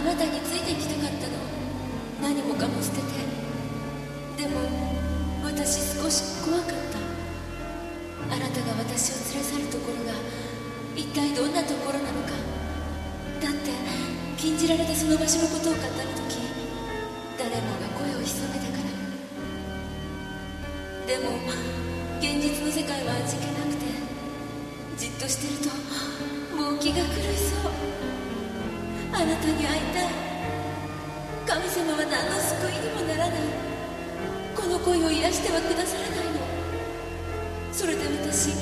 あなたについていきたかったの。何もかも捨てて。でも私少し怖かった。あなたが私を連れ去るところが一体どんなところなのか。だって禁じられたその場所のことを語る時誰もが声を潜めたから。でも現実の世界は味気なくてじっとしてるともう気が狂いそう。あなたに会いたい。神様は何の救いにもならないこの恋を癒してはくださらないのそれで私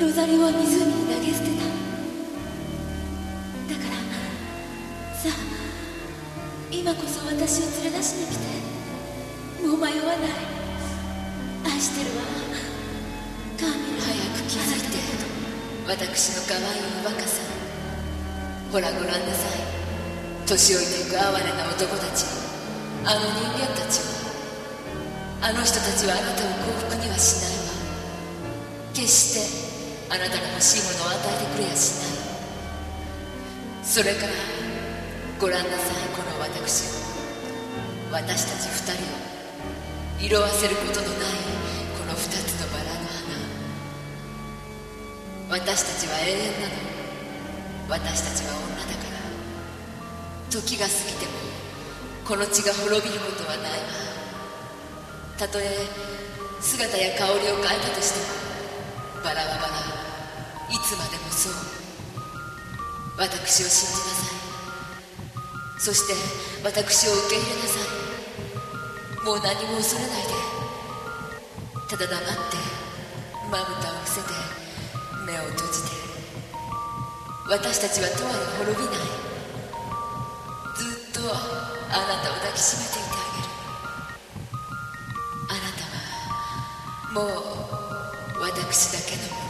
ロザリオは湖に投げ捨て。ただからさあ今こそ私を連れ出しに来て。もう迷わない。愛してるわカーミル早く気づいて。私の可愛い若さほらご覧なさい。年老いていく哀れな男たち。あの人間たちをあの人たちはあなたを幸福にはしないわ。決して。あなたが欲しいものを与えてくれやしない。それからご覧なさいこの私。を私たち二人を色あせることのないこの二つのバラの花。私たちは永遠なの。私たちは女だから時が過ぎてもこの地が滅びることはない。わたとえ姿や香りを変えたとしてもバラはバラいつまでもそう。私を信じなさいそして私を受け入れなさい。もう何も恐れないで。ただ黙ってまぶたを伏せて目を閉じて。私たちはとわに滅びない。ずっとあなたを抱きしめていてあげる。あなたはもう私だけのもの。